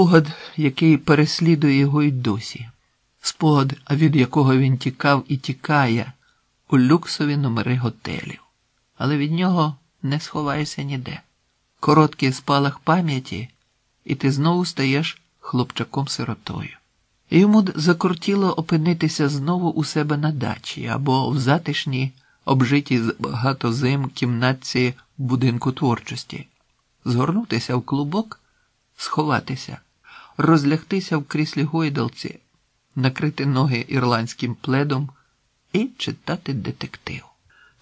Спогад, який переслідує його й досі, спогад, від якого він тікав і тікає у люксові номери готелів, але від нього не сховаєшся ніде. Короткий спалах пам'яті, і ти знову стаєш хлопчаком-сиротою. Йому закортіло опинитися знову у себе на дачі або в затишній, обжитій з багатозим кімнатці будинку творчості, згорнутися в клубок, сховатися, розлягтися в кріслі гойдалці, накрити ноги ірландським пледом і читати детектив.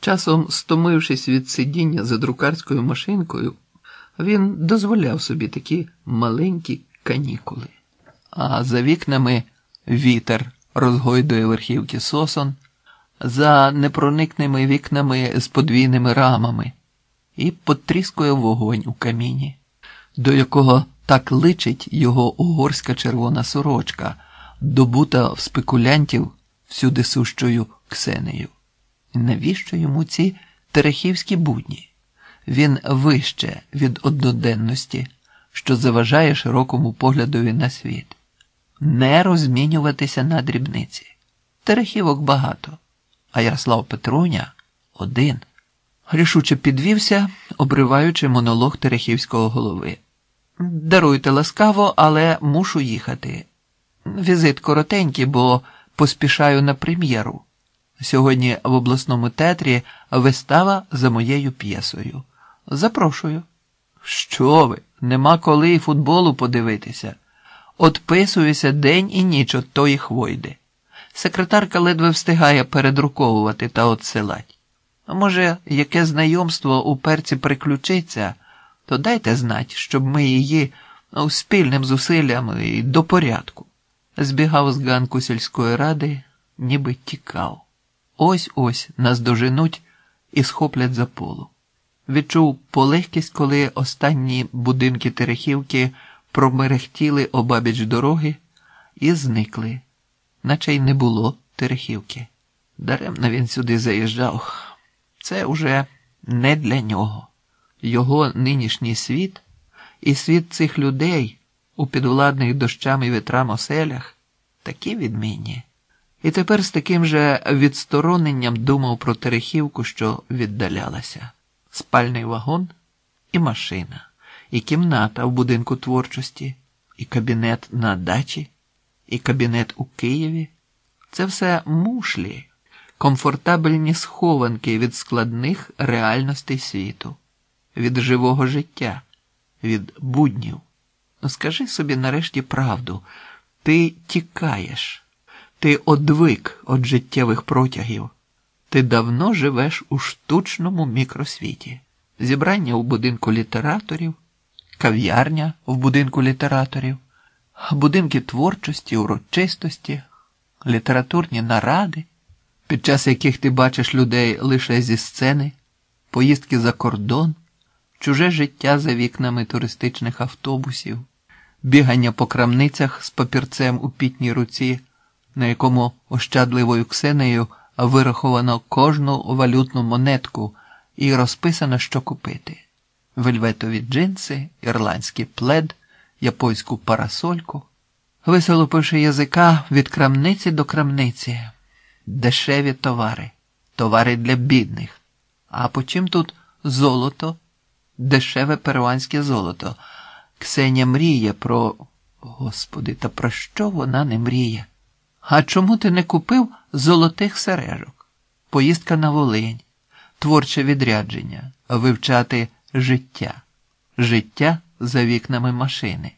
Часом, стомившись від сидіння за друкарською машинкою, він дозволяв собі такі маленькі канікули. А за вікнами вітер розгойдує верхівки сосон, за непроникними вікнами з подвійними рамами і потріскує вогонь у каміні, до якого так личить його угорська червона сорочка, добута в спекулянтів всюди сущою Ксенею. Навіщо йому ці терехівські будні? Він вище від одноденності, що заважає широкому поглядові на світ, не розмінюватися на дрібниці. Терехівок багато, а Ярослав Петруня один. Рішуче підвівся, обриваючи монолог Терехівського голови. Даруйте ласкаво, але мушу їхати. Візит коротенький, бо поспішаю на прем'єру. Сьогодні в обласному театрі вистава за моєю п'єсою. Запрошую. Що ви? Нема коли футболу подивитися. Отписуюся день і ніч от тої хвойди. Секретарка ледве встигає передруковувати та отсилать. Може, яке знайомство у перці приключиться, то дайте знать, щоб ми її ну, спільним зусиллям і до порядку. Збігав з ганку сільської ради, ніби тікав. Ось ось нас доженуть і схоплять за полу. Відчув полегкість, коли останні будинки Терехівки промерехтіли обабіч дороги і зникли, наче й не було Терехівки. Даремно він сюди заїжджав. Це уже не для нього. Його нинішній світ і світ цих людей у підвладних дощами і вітрам оселях такі відмінні. І тепер з таким же відстороненням думав про Терехівку, що віддалялася спальний вагон і машина, і кімната в будинку творчості, і кабінет на дачі, і кабінет у Києві. Це все мушлі, комфортабельні схованки від складних реальностей світу, від живого життя, від буднів. Ну, скажи собі нарешті правду, ти тікаєш. Ти одвик від життєвих протягів. Ти давно живеш у штучному мікросвіті. Зібрання у будинку літераторів, кав'ярня в будинку літераторів, будинки творчості, урочистості, літературні наради, під час яких ти бачиш людей лише зі сцени, поїздки за кордон, чуже життя за вікнами туристичних автобусів, бігання по крамницях з папірцем у пітній руці на якому ощадливою ксенею вираховано кожну валютну монетку і розписано, що купити: вельветові джинси, ірландський плед, японську парасольку, висолопивши язика від крамниці до крамниці, дешеві товари, товари для бідних. А по чим тут золото, дешеве перуанське золото. Ксеня мріє про. Господи, та про що вона не мріє? А чому ти не купив золотих сережок? Поїздка на Волинь, творче відрядження, вивчати життя, життя за вікнами машини,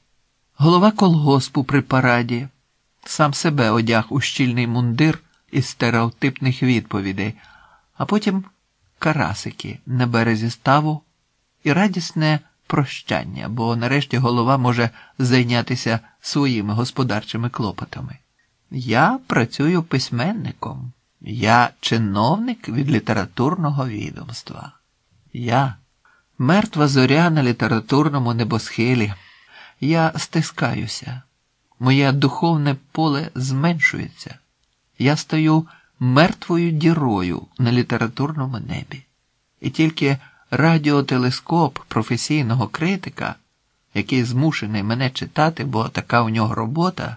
голова колгоспу при параді, сам себе одяг у щільний мундир із стереотипних відповідей, а потім карасики на березі ставу і радісне прощання, бо нарешті голова може зайнятися своїми господарчими клопотами. Я працюю письменником, я чиновник від літературного відомства. Я мертва зоря на літературному небосхилі. Я стискаюся, моє духовне поле зменшується. Я стаю мертвою дірою на літературному небі. І тільки радіотелескоп професійного критика який змушений мене читати, бо така у нього робота,